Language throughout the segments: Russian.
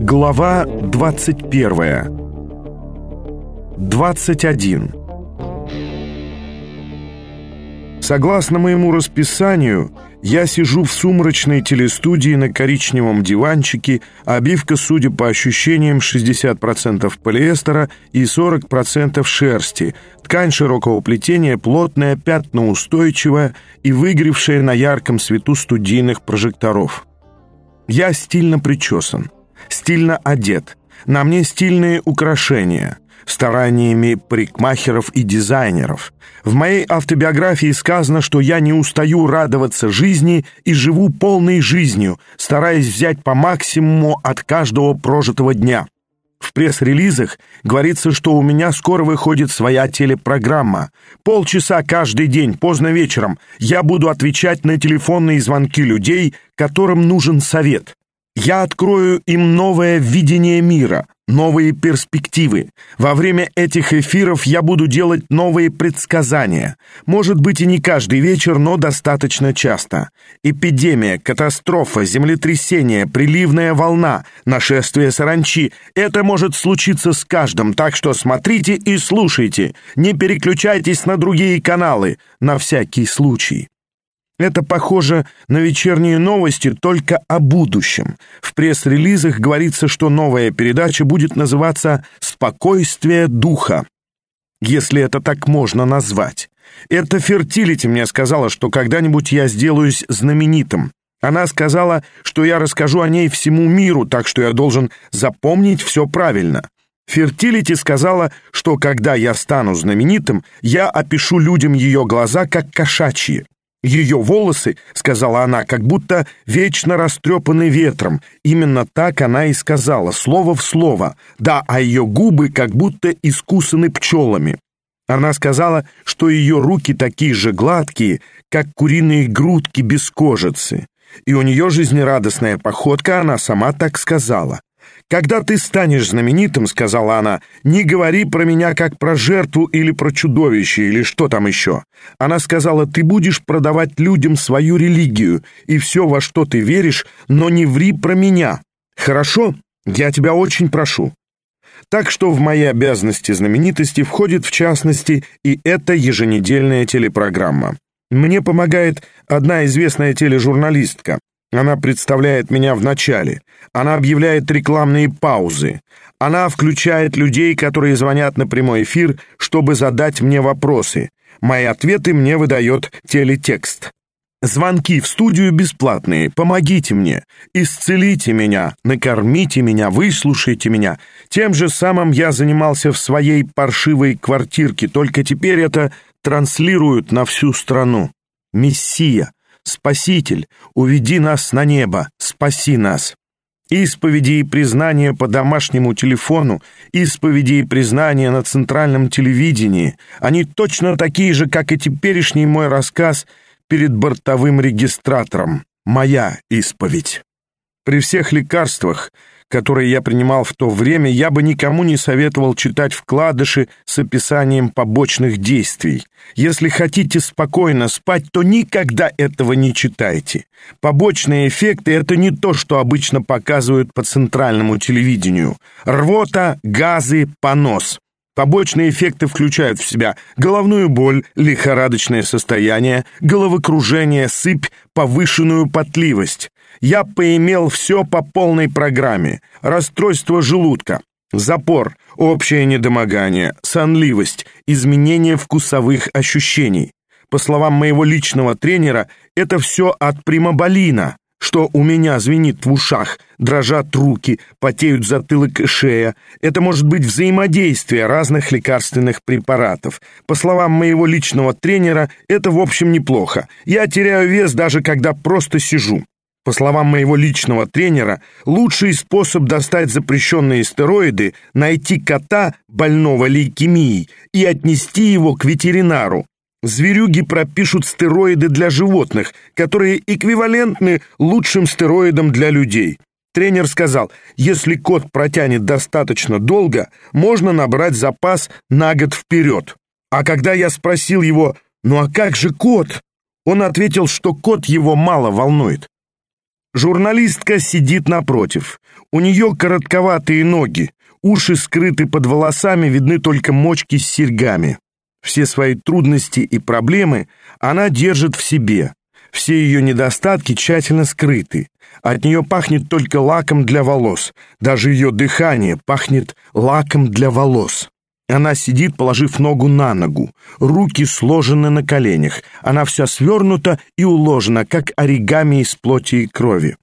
Глава 21 21 Согласно моему расписанию, я сижу в сумрачной телестудии на коричневом диванчике, обивка, судя по ощущениям, 60% полиэстера и 40% шерсти, ткань широкого плетения, плотная, пятноустойчивая и выгревшая на ярком свету студийных прожекторов. Я стильно причесан, стильно одет, на мне стильные украшения — стараниями парикмахеров и дизайнеров. В моей автобиографии сказано, что я не устаю радоваться жизни и живу полной жизнью, стараясь взять по максимуму от каждого прожитого дня. В пресс-релизах говорится, что у меня скоро выходит своя телепрограмма. Полчаса каждый день, поздно вечером, я буду отвечать на телефонные звонки людей, которым нужен совет. Я открою им новое видение мира, новые перспективы. Во время этих эфиров я буду делать новые предсказания. Может быть и не каждый вечер, но достаточно часто. Эпидемия, катастрофа, землетрясение, приливная волна, нашествие саранчи — это может случиться с каждым, так что смотрите и слушайте. Не переключайтесь на другие каналы, на всякий случай. Это похоже на вечерние новости только о будущем. В пресс-релизах говорится, что новая передача будет называться «Спокойствие духа», если это так можно назвать. Это Фертилити мне сказала, что когда-нибудь я сделаюсь знаменитым. Она сказала, что я расскажу о ней всему миру, так что я должен запомнить все правильно. Фертилити сказала, что когда я стану знаменитым, я опишу людям ее глаза как кошачьи. Ее волосы, сказала она, как будто вечно растрепаны ветром. Именно так она и сказала, слово в слово. Да, а ее губы как будто искусаны пчелами. Она сказала, что ее руки такие же гладкие, как куриные грудки без кожицы. И у нее жизнерадостная походка, она сама так сказала. «Когда ты станешь знаменитым, — сказала она, — не говори про меня как про жертву или про чудовище, или что там еще. Она сказала, ты будешь продавать людям свою религию и все, во что ты веришь, но не ври про меня. Хорошо? Я тебя очень прошу». Так что в мои обязанности знаменитости входит, в частности, и эта еженедельная телепрограмма. Мне помогает одна известная тележурналистка. Она представляет меня в начале. Она объявляет рекламные паузы. Она включает людей, которые звонят на прямой эфир, чтобы задать мне вопросы. Мои ответы мне выдает телетекст. Звонки в студию бесплатные. Помогите мне, исцелите меня, накормите меня, выслушайте меня. Тем же самым я занимался в своей паршивой квартирке, только теперь это транслируют на всю страну. Мессия, Спаситель, уведи нас на небо, спаси нас. Исповеди и признания по домашнему телефону, исповеди и признания на центральном телевидении, они точно такие же, как и теперешний мой рассказ перед бортовым регистратором. Моя исповедь. При всех лекарствах, которые я принимал в то время, я бы никому не советовал читать вкладыши с описанием побочных действий. Если хотите спокойно спать, то никогда этого не читайте. Побочные эффекты — это не то, что обычно показывают по центральному телевидению. Рвота, газы, понос. Побочные эффекты включают в себя головную боль, лихорадочное состояние, головокружение, сыпь, повышенную потливость я поимел все по полной программе. Расстройство желудка, запор, общее недомогание, сонливость, изменение вкусовых ощущений. По словам моего личного тренера, это все от примоболина, что у меня звенит в ушах, дрожат руки, потеют затылок и шея. Это может быть взаимодействие разных лекарственных препаратов. По словам моего личного тренера, это в общем неплохо. Я теряю вес даже когда просто сижу. По словам моего личного тренера, лучший способ достать запрещенные стероиды – найти кота, больного лейкемией, и отнести его к ветеринару. Зверюги пропишут стероиды для животных, которые эквивалентны лучшим стероидам для людей. Тренер сказал, если кот протянет достаточно долго, можно набрать запас на год вперед. А когда я спросил его, ну а как же кот? Он ответил, что кот его мало волнует. Журналистка сидит напротив. У нее коротковатые ноги, уши скрыты под волосами, видны только мочки с серьгами. Все свои трудности и проблемы она держит в себе. Все ее недостатки тщательно скрыты. От нее пахнет только лаком для волос. Даже ее дыхание пахнет лаком для волос. Она сидит, положив ногу на ногу, руки сложены на коленях. Она вся свернута и уложена, как оригами из плоти и крови.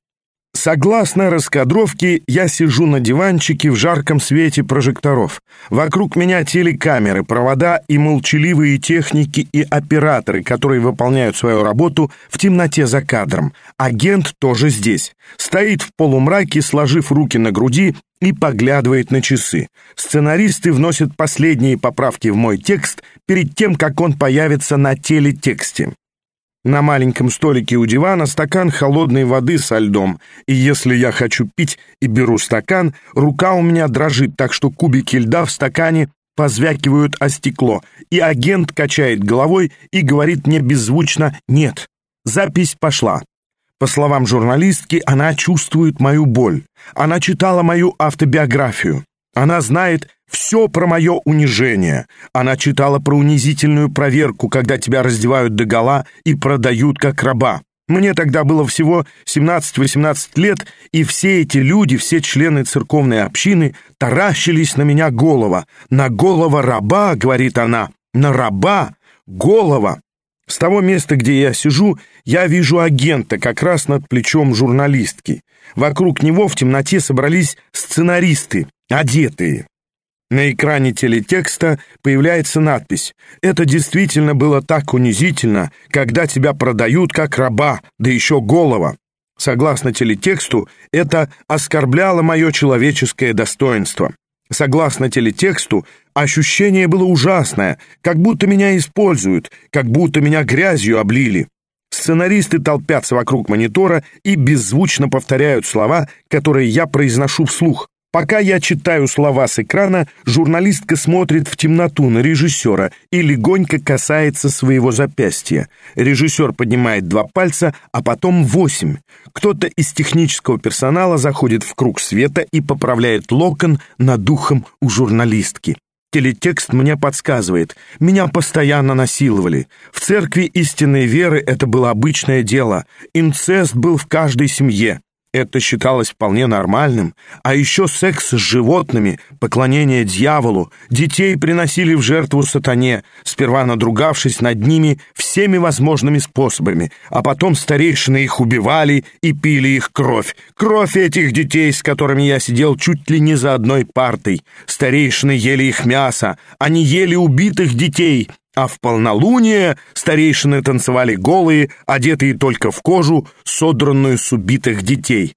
Согласно раскадровке, я сижу на диванчике в жарком свете прожекторов. Вокруг меня телекамеры, провода и молчаливые техники и операторы, которые выполняют свою работу в темноте за кадром. Агент тоже здесь. Стоит в полумраке, сложив руки на груди и поглядывает на часы. Сценаристы вносят последние поправки в мой текст перед тем, как он появится на телетексте. На маленьком столике у дивана стакан холодной воды со льдом, и если я хочу пить и беру стакан, рука у меня дрожит, так что кубики льда в стакане позвякивают о стекло, и агент качает головой и говорит мне беззвучно «нет». Запись пошла. По словам журналистки, она чувствует мою боль. Она читала мою автобиографию. Она знает все про мое унижение. Она читала про унизительную проверку, когда тебя раздевают догола и продают как раба. Мне тогда было всего 17-18 лет, и все эти люди, все члены церковной общины, таращились на меня голова. «На голова раба», — говорит она, — «на раба, голова». С того места, где я сижу, я вижу агента как раз над плечом журналистки. Вокруг него в темноте собрались сценаристы, одетые. На экране телетекста появляется надпись «Это действительно было так унизительно, когда тебя продают как раба, да еще голова». Согласно телетексту, это оскорбляло мое человеческое достоинство. Согласно телетексту, ощущение было ужасное, как будто меня используют, как будто меня грязью облили. Сценаристы толпятся вокруг монитора и беззвучно повторяют слова, которые я произношу вслух. Пока я читаю слова с экрана, журналистка смотрит в темноту на режиссера и легонько касается своего запястья. Режиссер поднимает два пальца, а потом восемь. Кто-то из технического персонала заходит в круг света и поправляет локон над духом у журналистки. Телетекст мне подсказывает. Меня постоянно насиловали. В церкви истинной веры это было обычное дело. Инцест был в каждой семье. Это считалось вполне нормальным. А еще секс с животными, поклонение дьяволу. Детей приносили в жертву сатане, сперва надругавшись над ними всеми возможными способами, а потом старейшины их убивали и пили их кровь. Кровь этих детей, с которыми я сидел чуть ли не за одной партой. Старейшины ели их мясо, они ели убитых детей, а в полнолуние старейшины танцевали голые, одетые только в кожу, содранную с убитых детей.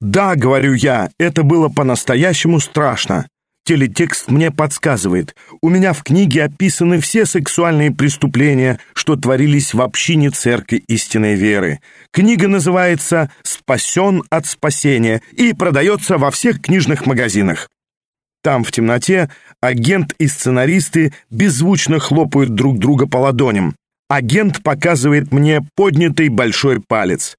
«Да, — говорю я, — это было по-настоящему страшно. Телетекст мне подсказывает. У меня в книге описаны все сексуальные преступления, что творились в общине Церкви Истинной Веры. Книга называется «Спасен от спасения» и продается во всех книжных магазинах. Там, в темноте, агент и сценаристы беззвучно хлопают друг друга по ладоням. Агент показывает мне поднятый большой палец.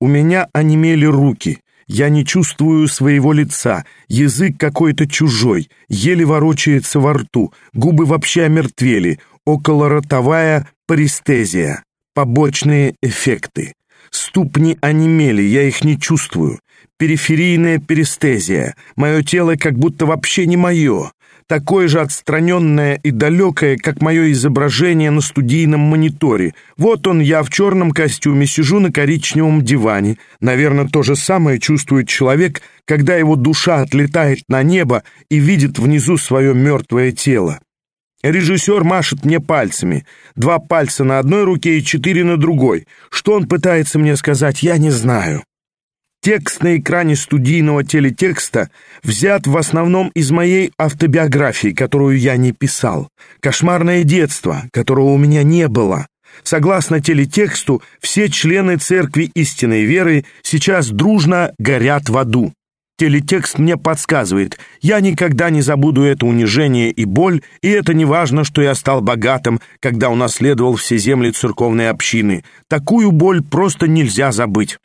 У меня онемели руки. Я не чувствую своего лица, язык какой-то чужой, еле ворочается во рту, губы вообще омертвели, околоротовая парестезия, побочные эффекты. Ступни онемели, я их не чувствую. Периферийная перестезия. Мое тело как будто вообще не мое. Такое же отстраненное и далекое, как мое изображение на студийном мониторе. Вот он, я в черном костюме, сижу на коричневом диване. Наверное, то же самое чувствует человек, когда его душа отлетает на небо и видит внизу свое мертвое тело. Режиссер машет мне пальцами. Два пальца на одной руке и четыре на другой. Что он пытается мне сказать, я не знаю. Текст на экране студийного телетекста взят в основном из моей автобиографии, которую я не писал. Кошмарное детство, которого у меня не было. Согласно телетексту, все члены Церкви истинной веры сейчас дружно горят в аду. Телетекст мне подсказывает, я никогда не забуду это унижение и боль, и это не важно, что я стал богатым, когда унаследовал все земли церковной общины. Такую боль просто нельзя забыть.